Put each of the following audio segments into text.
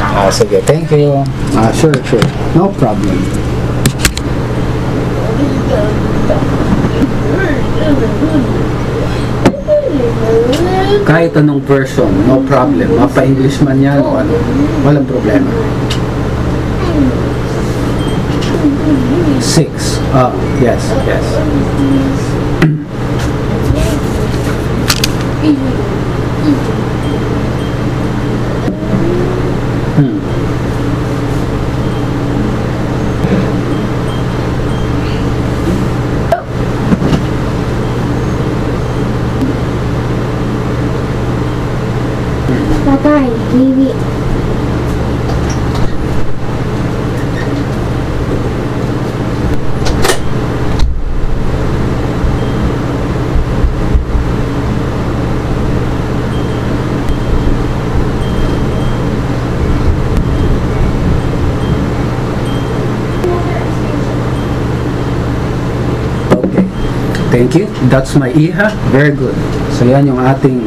Ah, sige, thank you. Ah, sure, sure. No problem. Kahit anong version, no problem. Mapa-English man yan o ano, walang problema. Six. Ah, yes, yes. Hmm. Tatay, Bibi. Okay. Thank you. That's my iha. Very good. So yan yung ating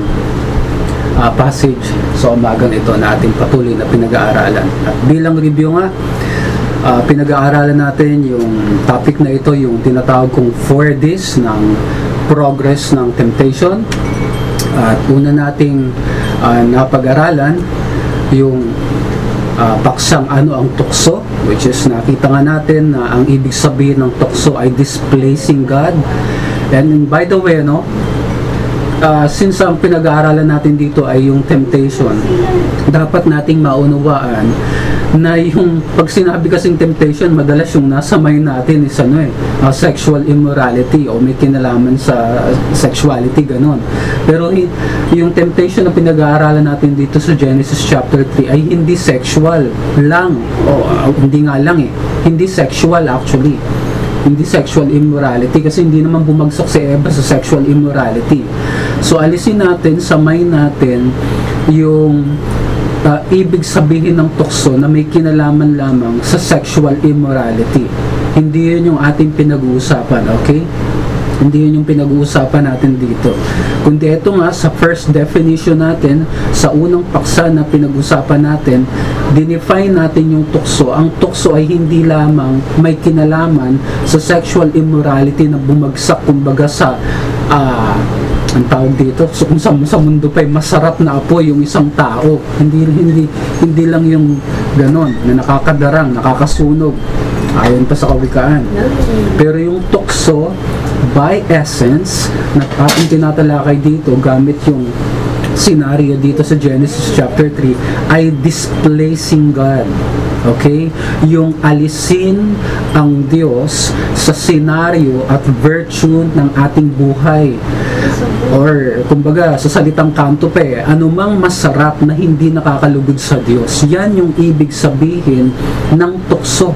uh, passage sa umagang ito na ating patuloy na pinag-aaralan. At bilang review nga, uh, pinag-aaralan natin yung topic na ito, yung tinatawag kong 4Ds ng progress ng temptation. At una nating uh, napag-aralan yung uh, paksang ano ang tukso which is nakita nga natin na ang ibig sabihin ng tukso ay displacing God and by the way no uh, since ang pinag-aaralan natin dito ay yung temptation dapat nating maunawaan na yung pag sinabi kasing temptation madalas yung nasa mind natin is ano eh uh, sexual immorality o may kinalaman sa sexuality ganon pero yung temptation na pinag-aaralan natin dito sa Genesis chapter 3 ay hindi sexual lang o uh, hindi nga lang eh hindi sexual actually hindi sexual immorality kasi hindi naman bumagsak si Eva sa sexual immorality so alisin natin sa mind natin yung uh, ibig sabihin ng tukso na may kinalaman lamang sa sexual immorality. Hindi yun yung ating pinag-uusapan, okay? Hindi yun yung pinag-uusapan natin dito. Kundi ito nga, sa first definition natin, sa unang paksa na pinag-usapan natin, dinefine natin yung tukso. Ang tukso ay hindi lamang may kinalaman sa sexual immorality na bumagsak, kumbaga sa ah, ang tawag dito so kung sa, sa mundo pa masarap na apoy yung isang tao hindi hindi hindi lang yung ganon na nakakadarang nakakasunog ayon pa sa kawikaan pero yung tukso by essence na ating tinatalakay dito gamit yung scenario dito sa Genesis chapter 3 ay displacing God. Okay? Yung alisin ang Diyos sa scenario at virtue ng ating buhay. Or, kumbaga, sa salitang kanto pa eh, anumang masarap na hindi nakakalugod sa Diyos. Yan yung ibig sabihin ng tukso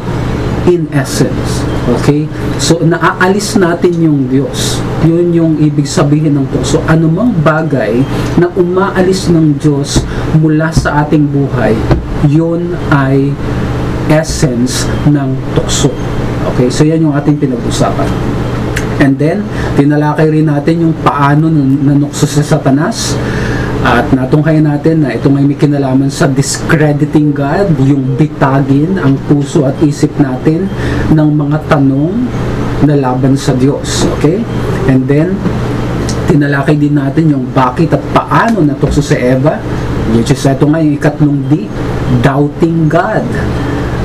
in essence. Okay? So, naaalis natin yung Diyos. Yun yung ibig sabihin ng tukso. Anumang bagay na umaalis ng Diyos mula sa ating buhay, yun ay essence ng tukso. Okay? So, yan yung ating pinag-usapan. And then, tinalakay rin natin yung paano nan- nanukso si Satanas at natunghay natin na ito may may kinalaman sa discrediting God, yung bitagin ang puso at isip natin ng mga tanong na laban sa Diyos. Okay? And then, tinalakay din natin yung bakit at paano natukso si Eva, which is ito nga yung ikatlong D, doubting God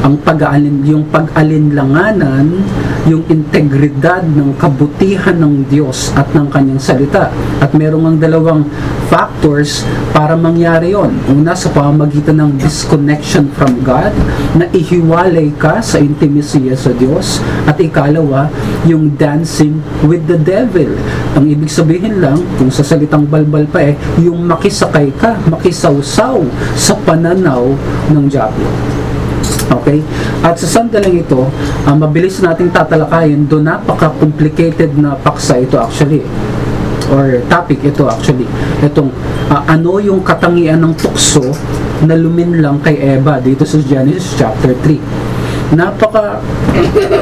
ang pag-aalin, yung pag-alinlanganan, yung integridad ng kabutihan ng Diyos at ng kanyang salita. At merong ang dalawang factors para mangyari yon. Una, sa pamamagitan ng disconnection from God, na ihiwalay ka sa intimacy sa Diyos. At ikalawa, yung dancing with the devil. Ang ibig sabihin lang, kung sa salitang balbal pa eh, yung makisakay ka, makisawsaw sa pananaw ng Diablo. Okay? At sa sandaling ito, ang mabilis nating tatalakayin, do napaka-complicated na paksa ito actually or topic ito actually. Itong ah, ano yung katangian ng tukso na luminlang kay Eva dito sa Genesis chapter 3. Napaka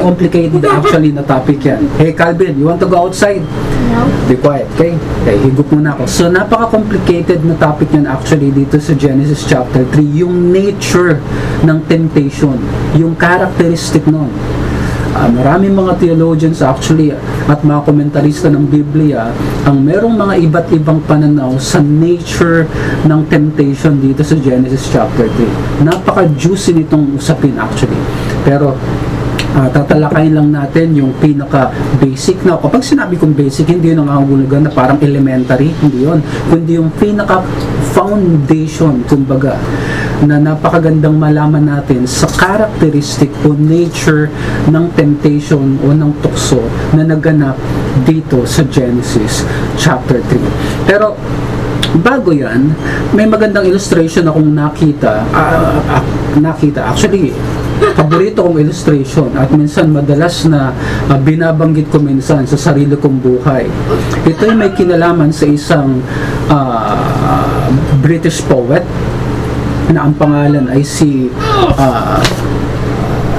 complicated actually na topic yan. Hey Calvin, you want to go outside? No. Be quiet, okay? Okay, higup muna ako. So, napaka-complicated na topic yan actually dito sa Genesis chapter 3. Yung nature ng temptation. Yung characteristic nun. Ah, maraming mga theologians actually at mga komentarista ng Biblia ang merong mga iba't ibang pananaw sa nature ng temptation dito sa Genesis chapter 3. Napaka-juicy nitong usapin actually. Pero Ah, tatalakayin lang natin yung pinaka basic na kapag sinabi kong basic hindi yun ang na parang elementary hindi yun kundi yung pinaka foundation kumbaga na napakagandang malaman natin sa characteristic o nature ng temptation o ng tukso na naganap dito sa Genesis chapter 3 pero bago yan, may magandang illustration akong nakita. ah, ah, nakita. Actually, paborito kong illustration at minsan madalas na ah, binabanggit ko minsan sa sarili kong buhay. Ito ay may kinalaman sa isang ah, British poet na ang pangalan ay si ah,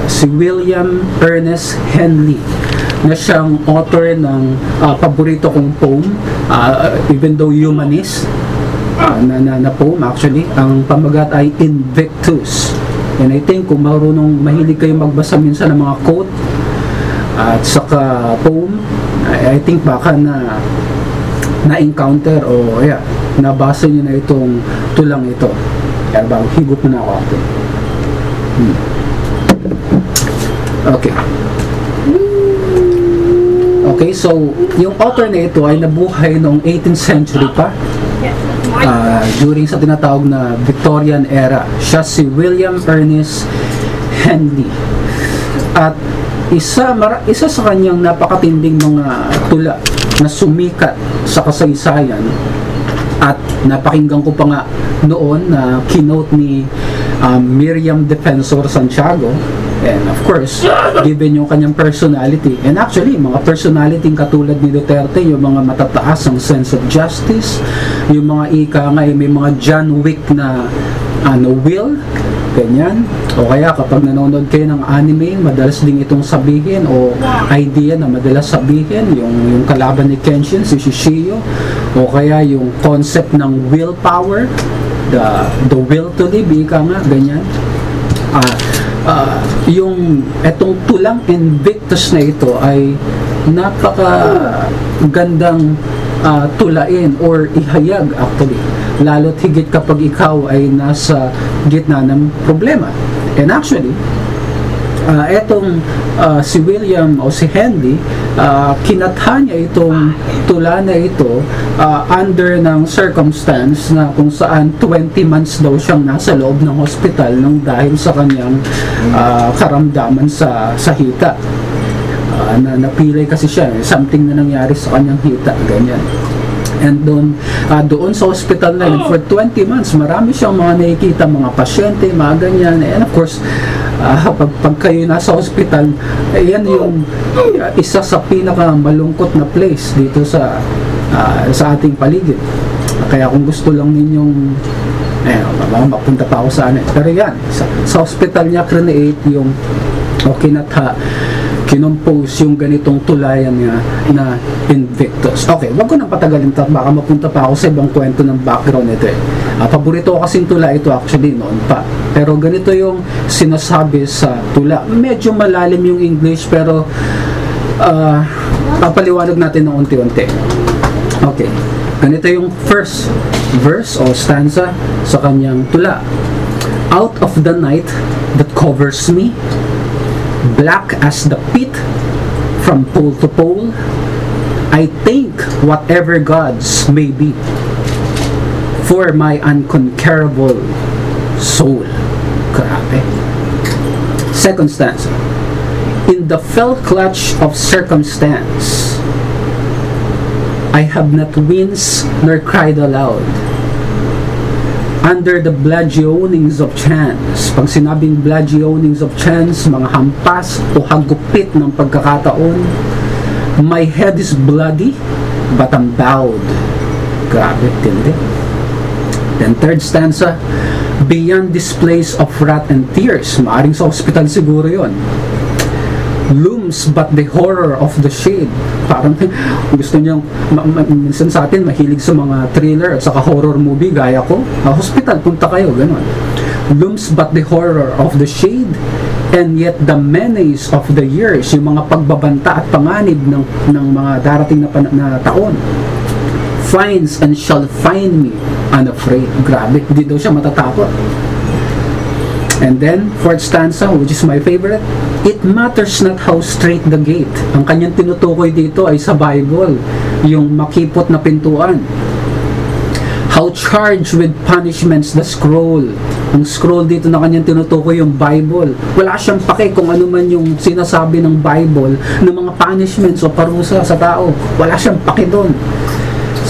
si William Ernest Henley na siyang author ng ah, paborito kong poem ah, even though humanist ah, na, na, na poem actually. Ang pamagat ay Invictus. And I think kung marunong mahilig kayo magbasa minsan ng mga quote at saka poem I, I think baka na na-encounter o yeah, nabasa niyo na itong tulang ito kaya bago higop mo na ako ate. Hmm. Okay. Okay, so yung author na ito ay nabuhay noong 18th century pa ah, during sa tinatawag na Victorian era. Siya si William Ernest Henley. At isa, mara, isa sa kanyang napakatinding mga tula na sumikat sa kasaysayan at napakinggan ko pa nga noon na keynote ni um, Miriam Defensor Santiago. And of course given yung kanyang personality. And actually mga personality katulad ni Duterte yung mga matataas ang sense of justice yung mga ika nga eh, may mga John Wick na ano will ganyan. O kaya kapag nanonood kayo ng anime madalas din itong sabihin o idea na madalas sabihin yung, yung kalaban ni Kenshin si Shishio o kaya yung concept ng willpower the, the will to live ika nga ganyan. Ah ah, yung etong tulang Invictus na ito ay napaka gandang ah, tulain or ihayag actually. Lalo't higit kapag ikaw ay nasa gitna ng problema. And actually ah, etong ah, si William o si Henry ah, kinatha niya itong tula na ito ah, under ng circumstance na kung saan 20 months daw siyang nasa loob ng hospital nang dahil sa kanyang ah, karamdaman sa sa hita. Ah, na napilay kasi siya eh, something na nangyari sa kanyang hita ganyan and doon ah, doon sa hospital na yun for 20 months marami siyang mga nakikita mga pasyente mga ganyan. And of course ah, pag, pag kayo nasa hospital eh, yan yung ah, isa sa pinaka malungkot na place dito sa ah, sa ating paligid. Kaya kung gusto lang ninyong eh, mapunta pa ako sa ano. Pero yan sa, sa hospital niya create yung o kinatha kinompose yung ganitong tulayan niya na Invictus. Okay, wag ko nang patagalin ito. Baka mapunta pa ako sa ibang kwento ng background nito eh. Ah, paborito ko kasing tula ito actually noon pa. Pero ganito yung sinasabi sa tula. Medyo malalim yung English pero ah, papaliwanag natin ng unti-unti. Okay. Ganito yung first verse o stanza sa kanyang tula. Out of the night that covers me, black as the pit from pole to pole, I think whatever gods may be for my unconquerable soul. Grabe. Second stanza. In the fell clutch of circumstance, I have not winced nor cried aloud. Under the bludgeonings of chance, pag sinabing bludgeonings of chance, mga hampas o hagupit ng pagkakataon, my head is bloody, but I'm bowed. Grabe, tindi. Then third stanza, beyond this place of wrath and tears. Maaring sa hospital siguro yon looms but the horror of the shade. Parang gusto niyang, minsan sa atin mahilig sa mga thriller at saka horror movie gaya ko. Ah, hospital, punta kayo, ganun. Looms but the horror of the shade and yet the menace of the years, yung mga pagbabanta at panganib ng, ng mga darating na, pan- na taon finds and shall find me unafraid. Grabe, hindi daw siya matatakot. And then, fourth stanza, which is my favorite, It matters not how straight the gate. Ang kanyang tinutukoy dito ay sa Bible, yung makipot na pintuan. How charged with punishments the scroll. Ang scroll dito na kanyang tinutukoy yung Bible. Wala siyang pake kung ano man yung sinasabi ng Bible ng mga punishments o parusa sa tao. Wala siyang pake doon.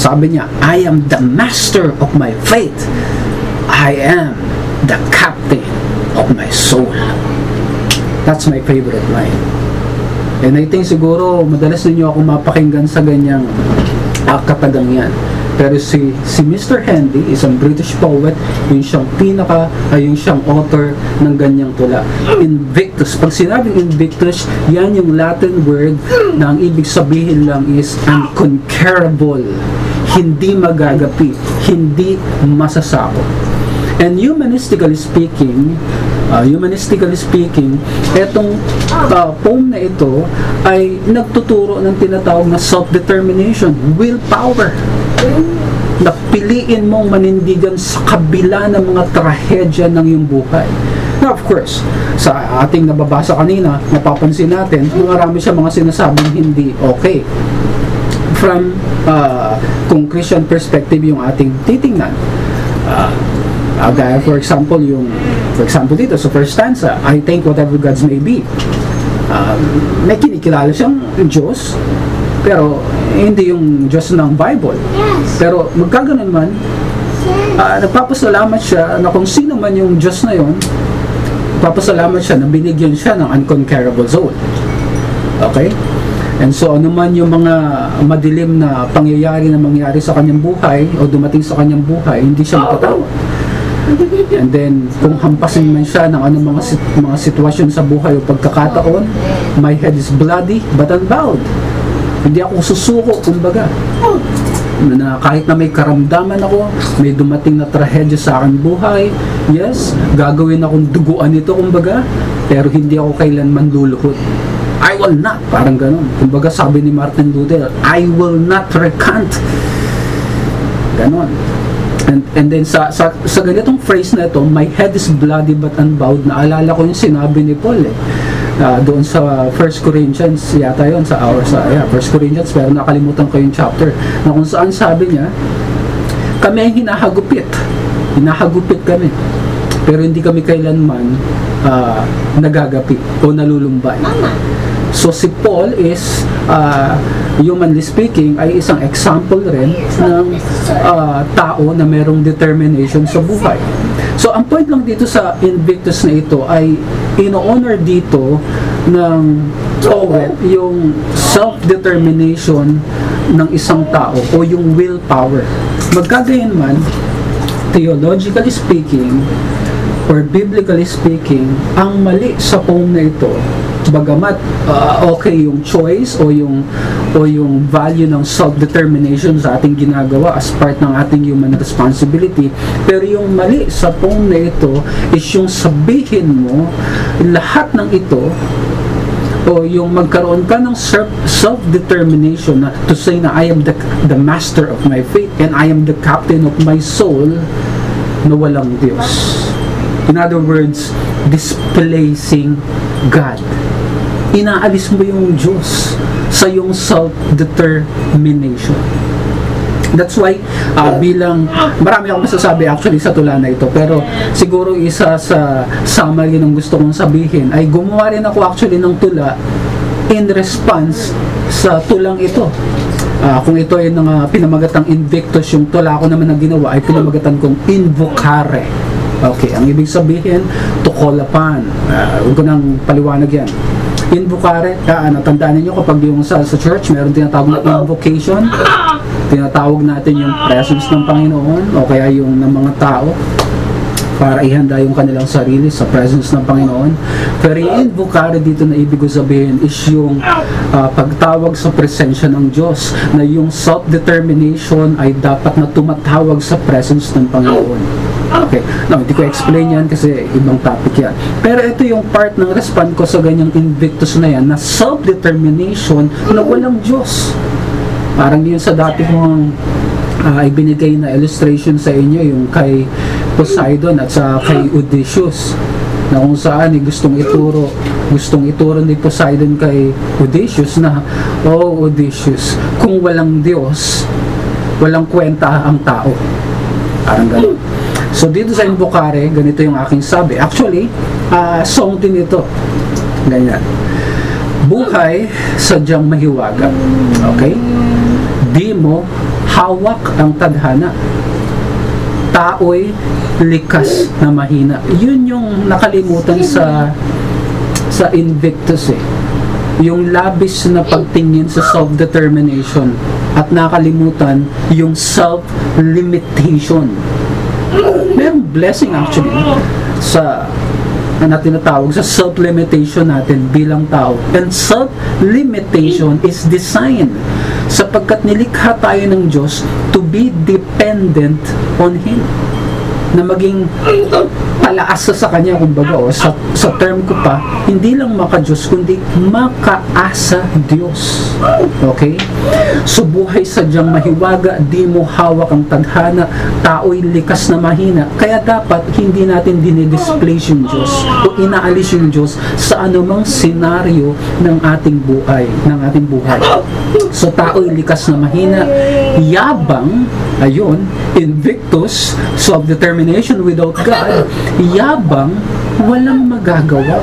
Sabi niya, I am the master of my faith. I am the captain of my soul. That's my favorite line. And I think siguro madalas ninyo ako mapakinggan sa ganyang uh, katagang. Pero si, si Mr. Handy, isang British poet, yung siyang pinaka, ay yung siyang author ng ganyang tula. Invictus. Pag sinabing Invictus, yan yung Latin word na ang ibig sabihin lang is unconquerable. Hindi magagapi. Hindi masasakop. And humanistically speaking, uh, humanistically speaking, etong uh, poem na ito ay nagtuturo ng tinatawag na self-determination, willpower. Na piliin mong manindigan sa kabila ng mga trahedya ng iyong buhay. Now, of course, sa ating nababasa kanina, napapansin natin, marami siya mga sinasabing hindi okay. From, uh, kung Christian perspective yung ating titingnan, uh, Uh, gaya for example, yung for example dito sa first stanza, I think whatever gods may be. Um, may kinikilala siyang Diyos, pero hindi yung Diyos ng Bible. Yes. Pero magkaganon man, uh, nagpapasalamat siya na kung sino man yung Diyos na yon, nagpapasalamat siya na binigyan siya ng unconquerable soul. Okay? And so ano man yung mga madilim na pangyayari na mangyari sa kanyang buhay o dumating sa kanyang buhay, hindi siya matatawa. And then, kung hampasin man siya ng anong mga, sit- mga sitwasyon sa buhay o pagkakataon, my head is bloody but unbowed. Hindi ako susuko, kumbaga. Na kahit na may karamdaman ako, may dumating na trahedya sa aking buhay, yes, gagawin akong duguan ito, kumbaga, pero hindi ako kailanman luluhod. I will not, parang ganun. Kumbaga sabi ni Martin Luther, I will not recant. Ganon. And, and then sa, sa, sa ganitong phrase na ito, my head is bloody but unbowed, naalala ko yung sinabi ni Paul eh. Ah, doon sa 1 Corinthians yata yon sa our sa yeah, 1 Corinthians pero nakalimutan ko yung chapter na kung saan sabi niya kami ang hinahagupit. Hinahagupit kami. Pero hindi kami kailanman ah, nagagapi o nalulumbay So si Paul is, uh, humanly speaking, ay isang example rin ng uh, tao na merong determination sa buhay. So ang point lang dito sa Invictus na ito ay ino-honor dito ng poet yung self-determination ng isang tao o yung willpower. Magkagayon man, theologically speaking, or biblically speaking, ang mali sa poem na ito, bagamat uh, okay yung choice o yung o yung value ng self-determination sa ating ginagawa as part ng ating human responsibility, pero yung mali sa poem na ito is yung sabihin mo lahat ng ito o yung magkaroon ka ng self- self-determination na to say na I am the, the master of my faith and I am the captain of my soul na walang Diyos. In other words, displacing God. Inaalis mo yung Diyos sa yung self-determination. That's why uh, bilang marami akong masasabi actually sa tula na ito pero siguro isa sa summary ng gusto kong sabihin ay gumawa rin ako actually ng tula in response sa tulang ito. Ah, kung ito ay ng uh, pinamagatang Invictus, yung tula ko naman na ginawa ay pinamagatan kong Invocare. Okay, ang ibig sabihin, to call upon. Uh, huwag ko nang paliwanag yan. Invocare, uh, natandaan ninyo kapag yung sa, sa church, meron tinatawag na invocation. Tinatawag natin yung presence ng Panginoon o kaya yung ng mga tao. para ihanda yung kanilang sarili sa presence ng Panginoon. Pero yung invocare dito na ibig sabihin is yung ah, pagtawag sa presensya ng Diyos na yung self-determination ay dapat na tumatawag sa presence ng Panginoon. Okay. No, hindi ko explain yan kasi ibang topic yan. Pero ito yung part ng respond ko sa ganyang invictus na yan na self-determination na walang Diyos. Parang yun sa dati kong ah, ibinigay na illustration sa inyo yung kay Poseidon at sa kay Odysseus na kung saan eh, gustong ituro gustong ituro ni Poseidon kay Odysseus na oh Odysseus kung walang Diyos walang kwenta ang tao parang ganun so dito sa Invocare ganito yung aking sabi. Actually ah, song din ito. Ganyan. Buhay sadyang mahiwaga. Okay? Di mo hawak ang tadhana. Tao'y likas na mahina. Yun yung nakalimutan sa sa Invictus eh. Yung labis na pagtingin sa self-determination at nakalimutan yung self-limitation blessing actually sa na tinatawag sa self-limitation natin bilang tao. And self-limitation is designed sapagkat nilikha tayo ng Diyos to be dependent on Him na maging palaasa sa kanya kumbaga o sa, sa term ko pa hindi lang maka-Diyos kundi makaasa Diyos. Okay? So buhay sadyang mahiwaga di mo hawak ang tadhana tao'y likas na mahina. Kaya dapat hindi natin dinidisplace yung Diyos o inaalis yung Diyos sa anumang senaryo ng ating buhay ng ating buhay. So tao'y likas na mahina. Yabang ayun invictus self-determination without God yabang walang magagawa.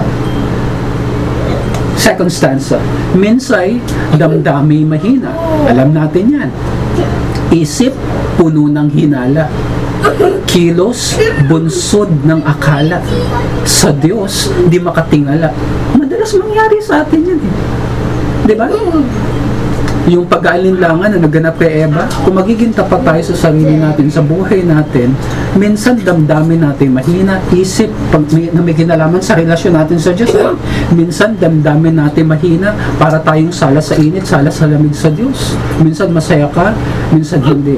Second stanza minsay damdami mahina. Alam natin yan. Isip puno ng hinala. Kilos bunsod ng akala. Sa Diyos di makatingala. Madalas mangyari sa atin yan eh. Di yung pag-aalinlangan na naganap kay Eva, kung magiging tapat tayo sa sarili natin, sa buhay natin, minsan damdamin natin mahina, isip pag may, na may kinalaman sa relasyon natin sa Diyos. Minsan damdamin natin mahina para tayong sala sa init, sala sa lamig sa Diyos. Minsan masaya ka, minsan hindi.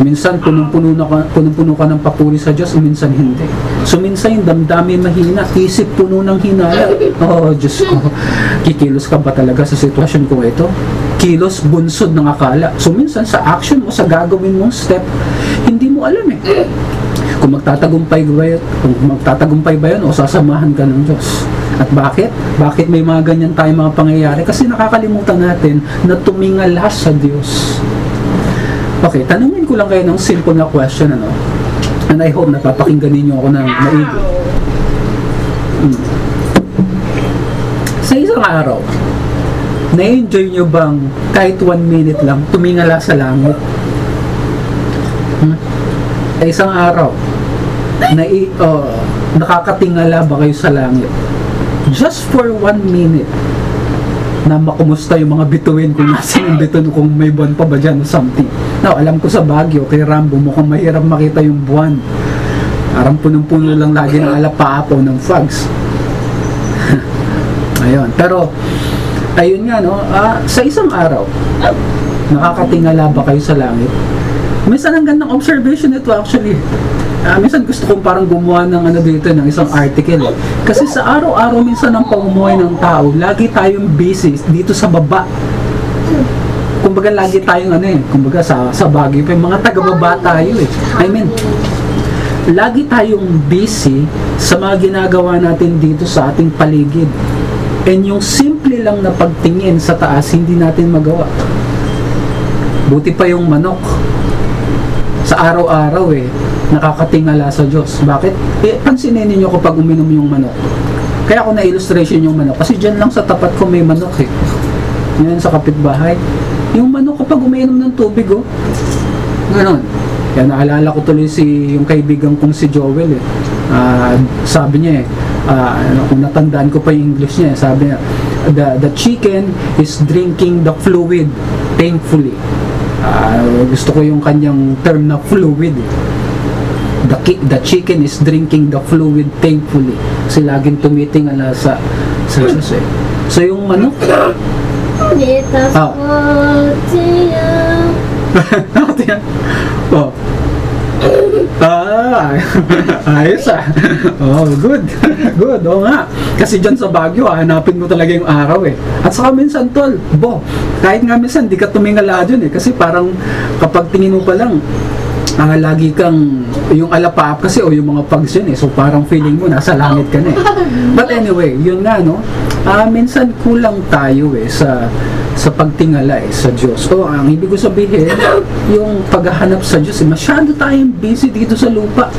Minsan punong-puno ka, punong-puno ka ng papuri sa Diyos, minsan hindi. So minsan yung damdamin mahina, isip puno ng hinala. Oh, Diyos ko, kikilos ka ba talaga sa sitwasyon ko ito? Kilos bunsod ng akala. So minsan sa action mo, sa gagawin mong step, hindi mo alam eh. Kung magtatagumpay ba yun, kung magtatagumpay ba yun o sasamahan ka ng Diyos. At bakit? Bakit may mga ganyan tayong mga pangyayari? Kasi nakakalimutan natin na tumingala sa Diyos. Okay, tanungin ko lang kayo ng simple na question, ano? And I hope napapakinggan ninyo ako ng maigi. Hmm. Sa isang araw, na-enjoy nyo bang kahit one minute lang tumingala sa langit? Hmm? Sa isang araw, na oh, nakakatingala ba kayo sa langit? Just for one minute, na makumusta yung mga bituin kung nasa yung bituin kung may buwan pa ba dyan o something. Now, alam ko sa Baguio, kay Rambo, mukhang mahirap makita yung buwan. Parang punong-puno lang lagi ng alapaapo ng fogs. ayun. Pero, ayun nga, no? Ah, sa isang araw, nakakatingala ba kayo sa langit? Minsan ang gandang observation ito actually. Ah, minsan gusto kong parang gumawa ng ano dito ng isang article eh. Kasi sa araw-araw minsan ng pamumuhay ng tao, lagi tayong busy dito sa baba. Kumbaga lagi tayong ano eh, kumbaga sa sa Baguio pa mga taga-baba tayo eh. I mean, lagi tayong busy sa mga ginagawa natin dito sa ating paligid. And yung simple lang na pagtingin sa taas, hindi natin magawa. Buti pa yung manok. Sa araw-araw eh, nakakatingala sa Diyos. Bakit? Eh, pansinin ninyo kapag uminom yung manok. Kaya ako na-illustration yung manok. Kasi dyan lang sa tapat ko may manok eh. Yan sa kapitbahay. Yung manok kapag uminom ng tubig oh. Ganon. Kaya naalala ko tuloy si yung kaibigan kong si Joel eh. Ah, sabi niya eh, ah, ano, kung natandaan ko pa yung English niya, eh, sabi niya, the, the chicken is drinking the fluid painfully. Ah, gusto ko yung kanyang term na fluid eh. The, ki- the chicken is drinking the fluid thankfully. Kasi laging tumitingala sa, sa Diyos eh. So yung Ah. po siya. oh. Ah, ayos ah. Oh, good. Good, oo nga. Kasi dyan sa Baguio, ah, hanapin mo talaga yung araw eh. At saka minsan, tol, bo, kahit nga minsan, di ka tumingala dyan eh. Kasi parang kapag tingin mo pa lang, ah, lagi kang, yung alapaap kasi o yung mga pugs yun eh. So parang feeling mo, nasa langit ka na eh. But anyway, yun nga no, ah, minsan kulang tayo eh sa sa pagtingala eh, sa Diyos. O ang ibig ko sabihin, yung paghahanap sa Diyos, eh, masyado tayong busy dito sa lupa.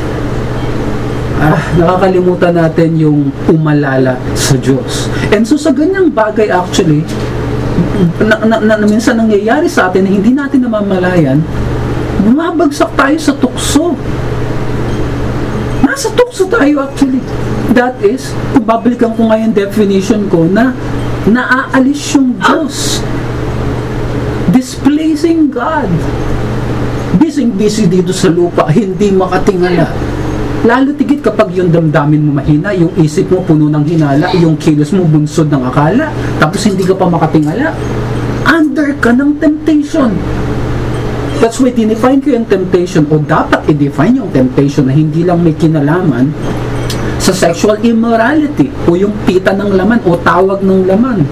Ah, nakakalimutan natin yung umalala sa Diyos. And so sa ganyang bagay actually, na, na, na, na minsan nangyayari sa atin na hindi natin namamalayan, bumabagsak tayo sa tukso. Nasa tukso tayo actually. That is, kung babalikan ko ngayon definition ko na naaalis yung Diyos. Displacing God. Busy-busy dito sa lupa, hindi makatingala. Lalo tigit kapag yung damdamin mo mahina, yung isip mo puno ng hinala, yung kilos mo bunsod ng akala, tapos hindi ka pa makatingala. Under ka ng temptation. That's why dinefine ko yung temptation o dapat i-define yung temptation na hindi lang may kinalaman sa sexual immorality o yung pita ng laman o tawag ng laman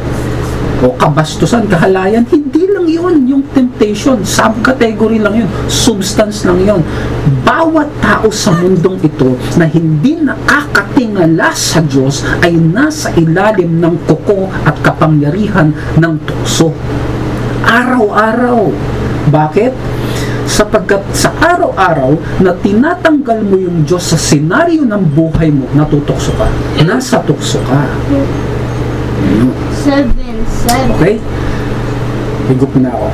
o kabastusan, kahalayan, hindi lang yun yung temptation, subcategory lang yun, substance lang yun. Bawat tao sa mundong ito na hindi nakakatingala sa Diyos ay nasa ilalim ng kuko at kapangyarihan ng tukso. Araw-araw. Bakit? Sapagkat sa araw-araw na tinatanggal mo yung Diyos sa senaryo ng buhay mo, natutokso ka. Nasa tukso ka. Seven, seven. Okay? Higup na ako.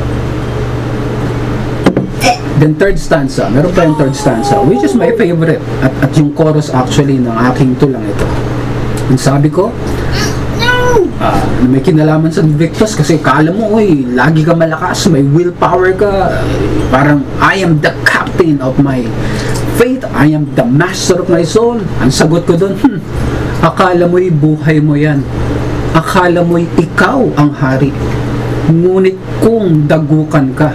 Then third stanza, meron pa yung third stanza, which is my favorite. At, at yung chorus actually ng aking tulang ito. Ang sabi ko, ah, may kinalaman sa Invictus kasi kala mo, uy, lagi ka malakas, may willpower ka, parang I am the captain of my faith, I am the master of my soul. Ang sagot ko doon, hmm, akala mo'y buhay mo yan. Akala mo'y ikaw ang hari. Ngunit kung dagukan ka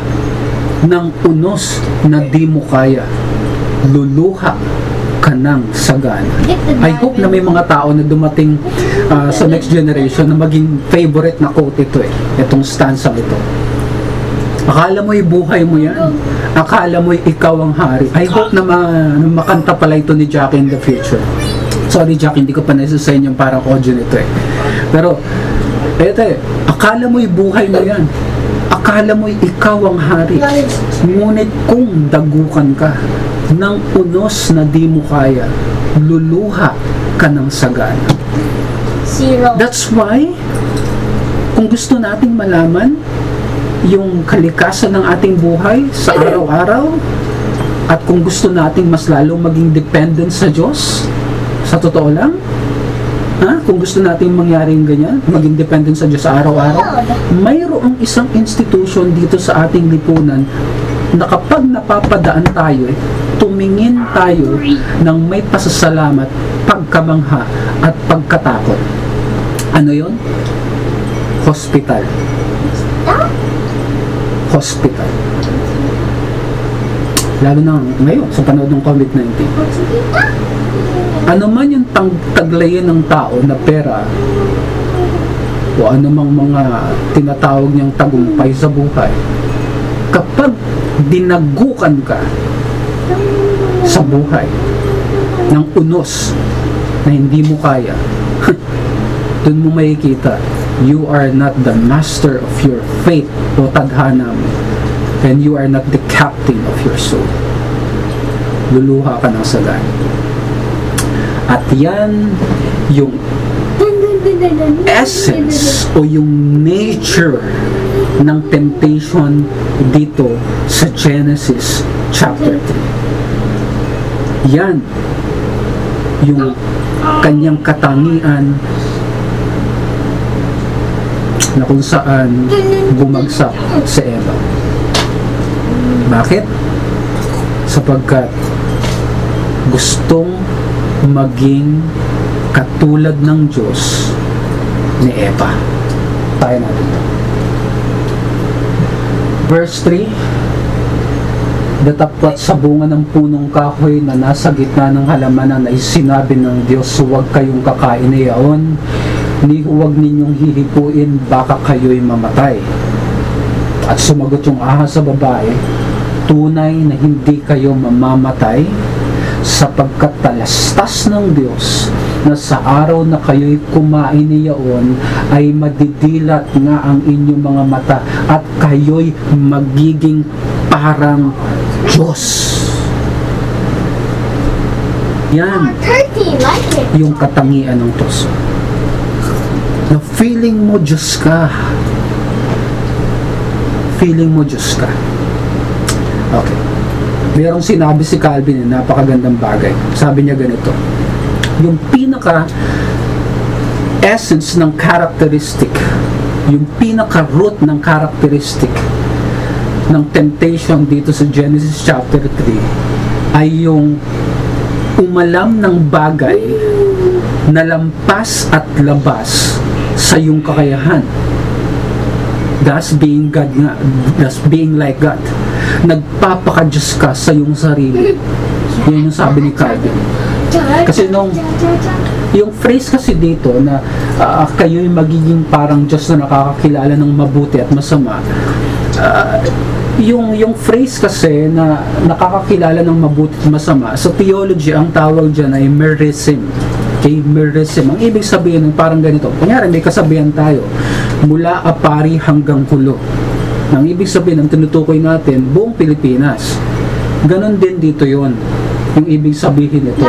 ng unos na di mo kaya, luluha ka ng sagana. I hope na may mga tao na dumating ah, sa next generation na maging favorite na quote ito eh. Itong stanza ito. Akala mo'y buhay mo yan. Akala mo'y ikaw ang hari. I hope na, ma- makanta pala ito ni Jackie in the future. Sorry Jackie, hindi ko pa nasa-send yung parang audio nito eh. Pero, eto eh, akala mo'y buhay mo yan. Akala mo'y ikaw ang hari. Ngunit kung dagukan ka ng unos na di mo kaya, luluha ka ng sagana. Zero. That's why, kung gusto nating malaman yung kalikasan ng ating buhay sa araw-araw, at kung gusto nating mas lalong maging dependent sa Diyos, sa totoo lang, ha? kung gusto nating mangyaring ganyan, maging dependent sa Diyos sa araw-araw, mayroong isang institution dito sa ating lipunan na kapag napapadaan tayo, tumingin tayo ng may pasasalamat, pagkamangha at pagkatakot. Ano yon? Hospital. Hospital. Lalo na ngayon, sa panahon ng COVID-19. Ano man yung tang taglayin ng tao na pera o anumang mga tinatawag niyang tagumpay sa buhay, kapag dinagukan ka sa buhay ng unos na hindi mo kaya, dun mo makikita you are not the master of your faith o tadhana mo and you are not the captain of your soul. Luluha ka ng sagan at yan yung essence o yung nature ng temptation dito sa Genesis chapter 3 yan yung kanyang katangian na kung saan bumagsak sa Eva. Bakit? Sapagkat gustong maging katulad ng Diyos ni Eva. Tayo natin to. Verse 3, Datapwat sa bunga ng punong kahoy na nasa gitna ng halamanan ay sinabi ng Diyos, huwag kayong kakain niyaon, ni huwag ninyong hihipuin, baka kayo'y mamatay. At sumagot yung ahas sa babae, tunay na hindi kayo mamamatay sapagkat talastas ng Diyos na sa araw na kayo'y kumain niyaon ay madidilat nga ang inyong mga mata at kayo'y magiging parang Diyos. Yan yung katangian ng Diyos. Feeling mo Diyos ka. Feeling mo Diyos ka. Okay. Merong sinabi si Calvin na napakagandang bagay. Sabi niya ganito. Yung pinaka essence ng characteristic, yung pinaka root ng characteristic ng temptation dito sa Genesis chapter 3 ay yung umalam ng bagay na lampas at labas sa iyong kakayahan. Thus being God nga, thus being like God. Nagpapaka-Diyos ka sa iyong sarili. Yan yung sabi ni Calvin. Kasi nung- Yung phrase kasi dito na ah, kayo'y magiging parang Diyos na nakakakilala ng mabuti at masama, ah, yung yung phrase kasi na nakakakilala ng mabuti at masama, sa theology ang tawag diyan ay merism. Okay, merism. Ang ibig sabihin ng parang ganito. Kunyari may kasabihan tayo, mula apari hanggang kulo. Ang ibig sabihin ng tinutukoy natin, buong Pilipinas. Ganon din dito yon Yung ibig sabihin nito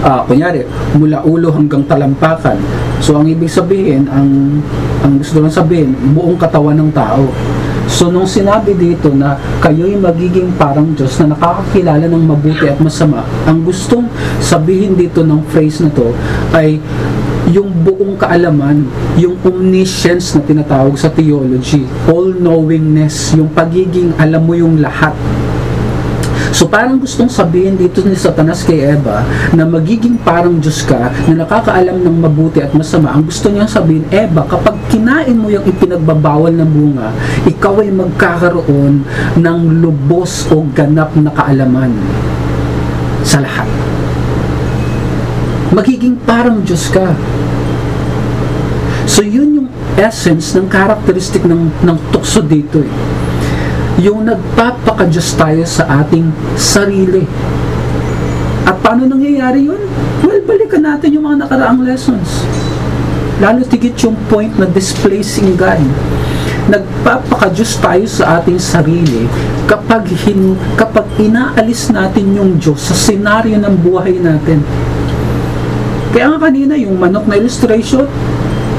ah kunyari, mula ulo hanggang talampakan. So, ang ibig sabihin, ang, ang gusto lang sabihin, buong katawan ng tao. So, nung sinabi dito na kayo'y magiging parang Diyos na nakakakilala ng mabuti at masama, ang gustong sabihin dito ng phrase na to ay yung buong kaalaman, yung omniscience na tinatawag sa theology, all-knowingness, yung pagiging alam mo yung lahat So parang gustong sabihin dito ni Satanas kay Eva na magiging parang Diyos ka na nakakaalam ng mabuti at masama. Ang gusto niyang sabihin, Eva, kapag kinain mo yung ipinagbabawal na bunga, ikaw ay magkakaroon ng lubos o ganap na kaalaman sa lahat. Magiging parang Diyos ka. So yun yung essence ng characteristic ng, ng tukso dito eh yung nagpapaka-Diyos tayo sa ating sarili. At paano nangyayari yun? Well, balikan natin yung mga nakaraang lessons. Lalo tigit yung point na displacing God. Nagpapaka-Diyos tayo sa ating sarili kapag, hin, kapag inaalis natin yung Diyos sa senaryo ng buhay natin. Kaya nga kanina yung manok na illustration,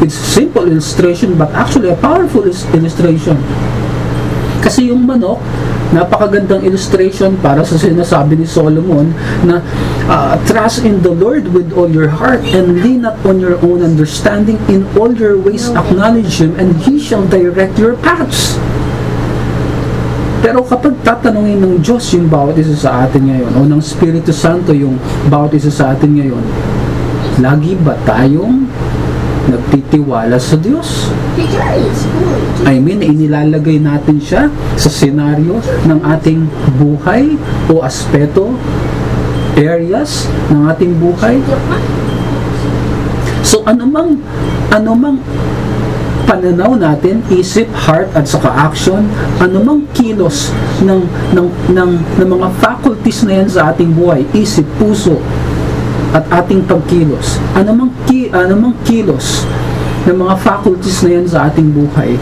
it's simple illustration but actually a powerful illustration. Kasi yung manok, napakagandang illustration para sa sinasabi ni Solomon na uh, trust in the Lord with all your heart and lean not on your own understanding in all your ways acknowledge Him and He shall direct your paths. Pero kapag tatanungin ng Diyos yung bawat isa sa atin ngayon o ng Espiritu Santo yung bawat isa sa atin ngayon, lagi ba tayong nagtitiwala sa Diyos? I mean, inilalagay natin siya sa senaryo ng ating buhay o aspeto, areas ng ating buhay. So, anumang, anumang pananaw natin, isip, heart, at saka action, anumang kilos ng, ng, ng, ng mga faculties na yan sa ating buhay, isip, puso, at ating pagkilos, anumang, ki, anumang kilos ng mga faculties na yan sa ating buhay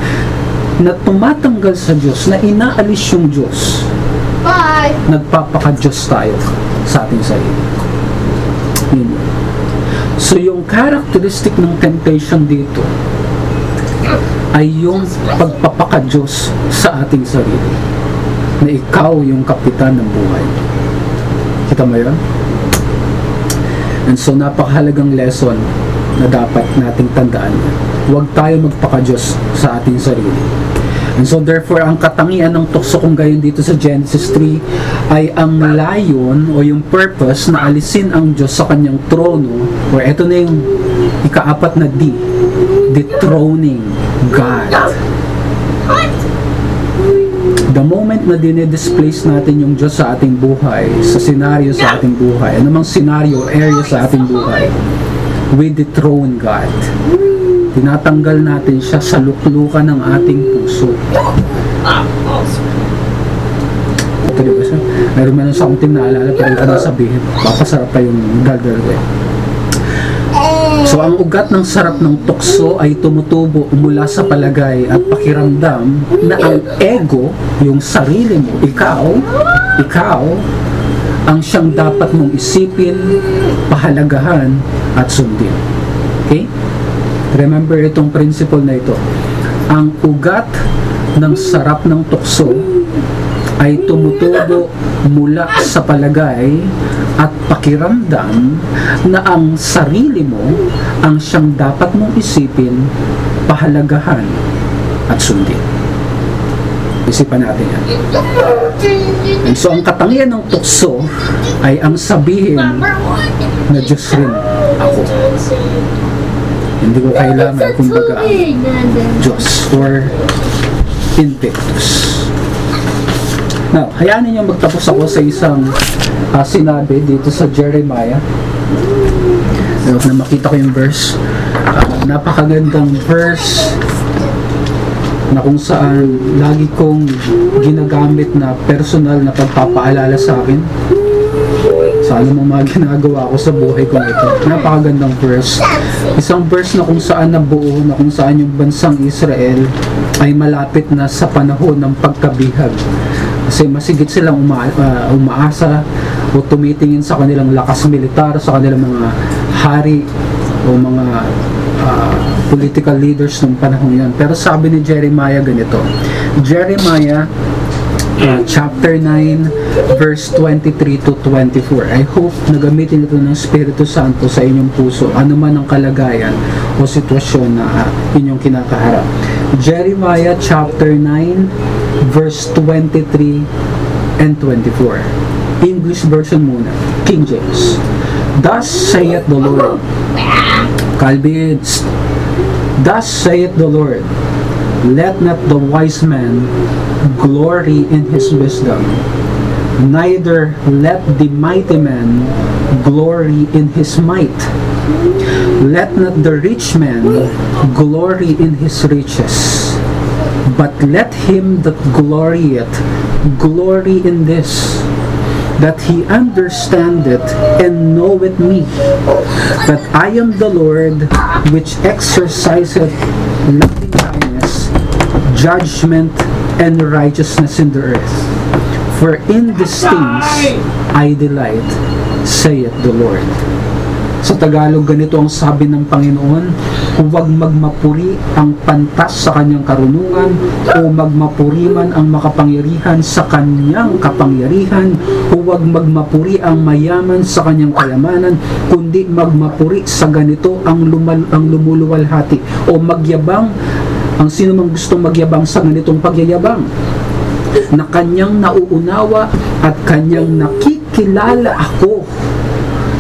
na tumatanggal sa Diyos, na inaalis yung Diyos, Bye. nagpapaka-Diyos tayo sa ating sarili. Yun. So yung characteristic ng temptation dito ay yung pagpapaka-Diyos sa ating sarili. Na ikaw yung kapitan ng buhay. Kita mo yun? And so napakahalagang lesson na dapat nating tandaan. Huwag tayo magpaka-Diyos sa ating sarili. And so therefore, ang katangian ng tukso kung gayon dito sa Genesis 3 ay ang layon o yung purpose na alisin ang Diyos sa kanyang trono or eto na yung ikaapat na D, dethroning God. The moment na dinidisplace natin yung Diyos sa ating buhay, sa senaryo sa ating buhay, anumang senaryo, area sa ating buhay, we dethrone God. Tinatanggal natin siya sa luklukan ng ating puso. Ito di ba siya? Meron man sa akong naalala pero ano sabihin, papasarap pa yung ko eh. So ang ugat ng sarap ng tukso ay tumutubo mula sa palagay at pakiramdam na ang ego, yung sarili mo, ikaw, ikaw, ang siyang dapat mong isipin, pahalagahan at sundin. Okay? Remember itong principle na ito. Ang ugat ng sarap ng tukso ay tumutubo mula sa palagay at pakiramdam na ang sarili mo ang siyang dapat mong isipin, pahalagahan at sundin. Isipan natin yan. And so ang katangian ng tukso ay ang sabihin na Diyos rin ako. Hindi ko kailangan kumbaga Diyos or Invictus. Now, hayaan ninyo magtapos ako sa isang ah, sinabi dito sa Jeremiah. Ayok na makita ko yung verse. Ah, napakagandang verse na kung saan lagi kong ginagamit na personal na pagpapaalala sa akin sa anumang mga ginagawa ko sa buhay ko ito. Napakagandang verse. Isang verse na kung saan nabuo, na kung saan yung bansang Israel ay malapit na sa panahon ng pagkabihag. Kasi masigit silang uma, ah, umaasa o tumitingin sa kanilang lakas militar, sa kanilang mga hari o mga ah, political leaders ng panahon yan. Pero sabi ni Jeremiah ganito, Jeremiah uh, chapter 9 verse 23 to 24. I hope na gamitin ito ng Espiritu Santo sa inyong puso, ano man ang kalagayan o sitwasyon na uh, inyong kinakaharap. Jeremiah chapter 9 verse 23 and 24. English version muna, King James. Thus saith the Lord, Calvin, Thus saith the Lord, Let not the wise man glory in his wisdom, neither let the mighty man glory in his might. Let not the rich man glory in his riches, but let him that glorieth glory in this, that he understandeth and knoweth me, that I am the Lord which exerciseth loving kindness, judgment, and righteousness in the earth. For in these things I delight, saith the Lord. Sa Tagalog, ganito ang sabi ng Panginoon, huwag magmapuri ang pantas sa kanyang karunungan o magmapuri man ang makapangyarihan sa kanyang kapangyarihan, huwag magmapuri ang mayaman sa kanyang kayamanan, kundi magmapuri sa ganito ang, lumal, ang lumuluwalhati o magyabang ang sino mang gustong magyabang sa ganitong pagyayabang. Na kanyang nauunawa at kanyang nakikilala ako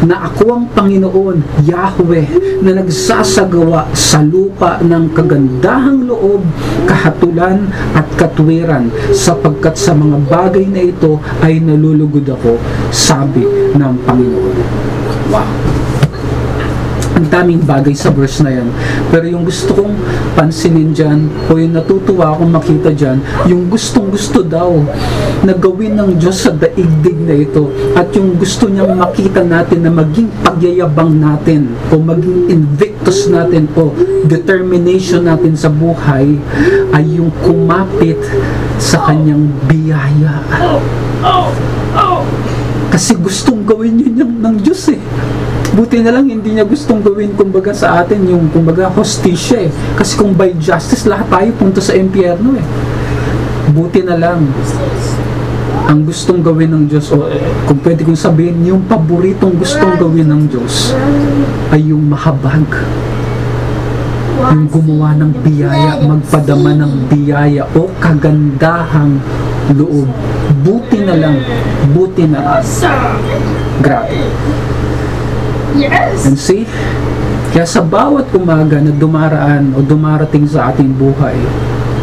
na ako ang Panginoon, Yahweh, na nagsasagawa sa lupa ng kagandahang loob, kahatulan at katwiran, sapagkat sa mga bagay na ito ay nalulugod ako, sabi ng Panginoon. Wow! Ang daming bagay sa verse na yan. Pero yung gusto kong pansinin dyan, o yung natutuwa akong makita dyan, yung gustong gusto daw na gawin ng Diyos sa daigdig na ito, at yung gusto niyang makita natin na maging pagyayabang natin, o maging invictus natin, o determination natin sa buhay, ay yung kumapit sa kanyang biyaya. Kasi gustong gawin yun ng Diyos eh. Buti na lang hindi niya gustong gawin kumbaga sa atin yung kumbaga hostisya eh. Kasi kung by justice lahat tayo punta sa impyerno eh. Buti na lang ang gustong gawin ng Diyos o kung pwede kong sabihin yung paboritong gustong gawin ng Diyos ay yung mahabag yung gumawa ng biyaya, magpadama ng biyaya o kagandahang loob. Buti na lang, buti na lang. Grabe. Yes. And see, kaya sa bawat umaga na dumaraan o dumarating sa ating buhay,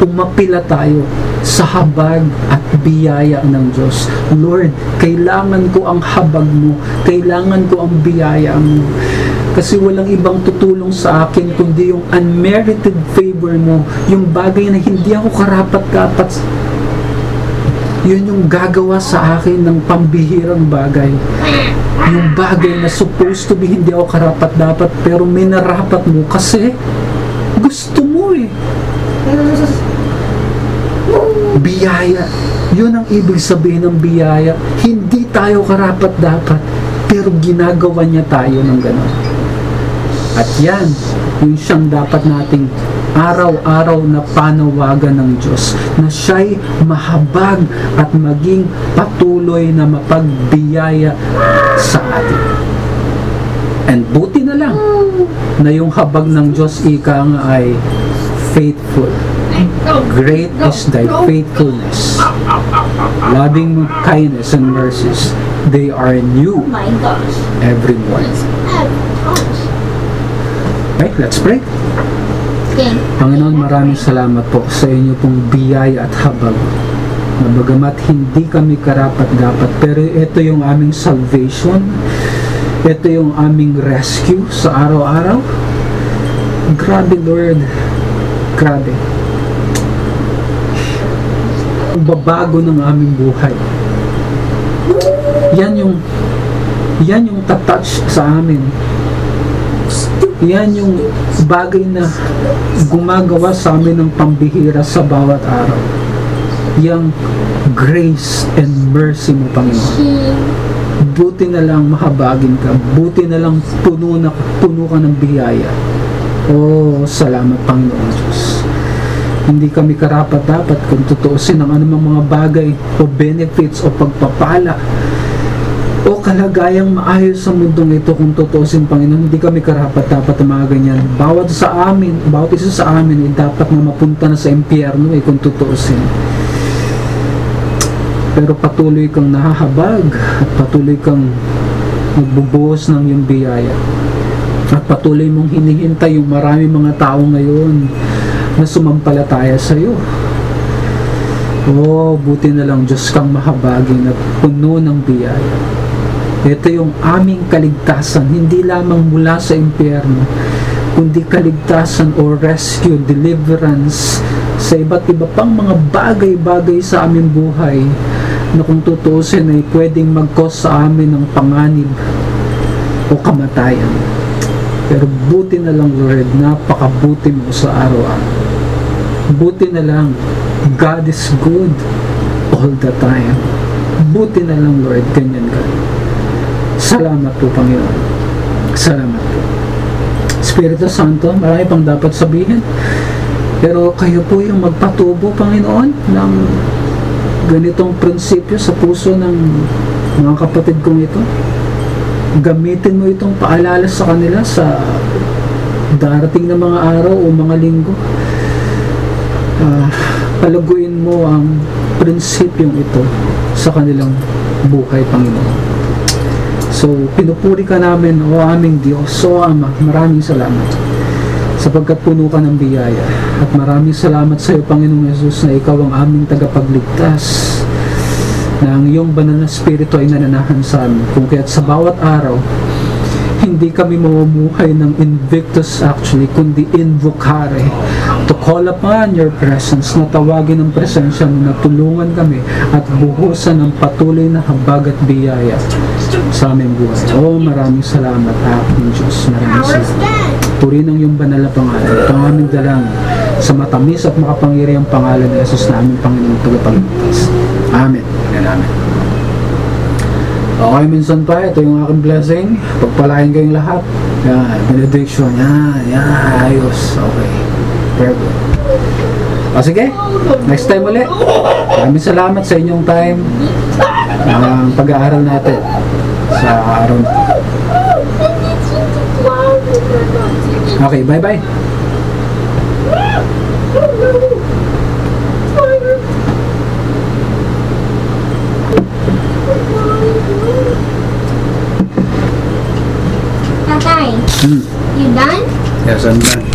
umapila tayo sa habag at biyaya ng Diyos. Lord, kailangan ko ang habag mo, kailangan ko ang biyaya mo. Kasi walang ibang tutulong sa akin kundi yung unmerited favor mo, yung bagay na hindi ako karapat-dapat yun yung gagawa sa akin ng pambihirang bagay. Yung bagay na supposed to be hindi ako karapat dapat pero minarapat mo kasi gusto mo eh. Biyaya. Yun ang ibig sabihin ng biyaya. Hindi tayo karapat dapat pero ginagawa niya tayo ng gano'n. At yan, yung siyang dapat nating araw-araw na panawagan ng Diyos na siya'y mahabag at maging patuloy na mapagbiyaya sa atin. And buti na lang na yung habag ng Diyos ika nga ay faithful. Great is thy faithfulness. Loving kindness and mercies, they are new every morning. Okay, let's pray. Okay. Panginoon, maraming salamat po sa inyo pong biyaya at habag. Na bagamat hindi kami karapat dapat, pero ito yung aming salvation. Ito yung aming rescue sa araw-araw. Grabe, Lord. Grabe. Babago ng aming buhay. Yan yung yan yung tatouch sa amin yan yung bagay na gumagawa sa amin ng pambihira sa bawat araw. Yung grace and mercy mo, Panginoon. Buti na lang mahabagin ka. Buti na lang puno, na, puno ka ng biyaya. Oh, salamat, Panginoon Diyos. Hindi kami karapat dapat kung tutuusin ang anumang mga bagay o benefits o pagpapala o kalagayang maayos sa mundong ito kung tutuusin Panginoon hindi kami karapat dapat ng mga ganyan. Bawat sa amin bawat isa sa amin ay dapat na mapunta na sa impyerno eh kung tutuusin. Pero patuloy kang nahahabag at patuloy kang nagbubuhos ng iyong biyaya. At patuloy mong hinihintay yung marami mga tao ngayon na sumampalataya sa iyo Oh, buti na lang Diyos kang mahabagin at puno ng biyaya. Ito yung aming kaligtasan, hindi lamang mula sa impyerno, kundi kaligtasan o rescue, deliverance sa iba't iba pang mga bagay-bagay sa aming buhay na kung tutuusin ay pwedeng mag-cause sa amin ng panganib o kamatayan. Pero buti na lang Lord, napakabuti mo sa araw-araw. Buti na lang, God is good all the time. Buti na lang Lord, ganyan ka. Salamat po Panginoon. Salamat po. Espiritu Santo, marami pang dapat sabihin. Pero kayo po yung magpatubo, Panginoon, ng ganitong prinsipyo sa puso ng mga kapatid kong ito. Gamitin mo itong paalala sa kanila sa darating na mga araw o mga linggo. Ah, palaguin mo ang prinsipyong ito sa kanilang buhay, Panginoon. So, pinupuri ka namin, o aming Diyos, o Ama, maraming salamat sapagkat puno ka ng biyaya. At maraming salamat sa iyo, Panginoong Yesus, na ikaw ang aming tagapagligtas na ang iyong banal na spirito ay nananahan sa amin. Kung kaya't sa bawat araw, hindi kami mamumuhay ng invictus actually, kundi invocare to call upon your presence, na tawagin ang presensya mo, na tulungan kami at buhusan ng patuloy na habag at biyaya sa aming buhay. Oh, maraming salamat, aking Diyos. Maraming salamat. Purihin ang iyong banal na pangalan. Ito ang aming dalang sa matamis at makapangyarihang pangalan ni Jesus na aming Panginoong tagapagligtas. Amen. And amen. Okay, minsan pa, ito yung aking blessing. Pagpalain kayong lahat. Yan, benediction. Yan, yan, ayos. Okay. Very good. O sige, next time ulit. Maraming salamat sa inyong time ng pag-aaral natin sa araw na. Okay, bye-bye. You done? Yes, I'm done.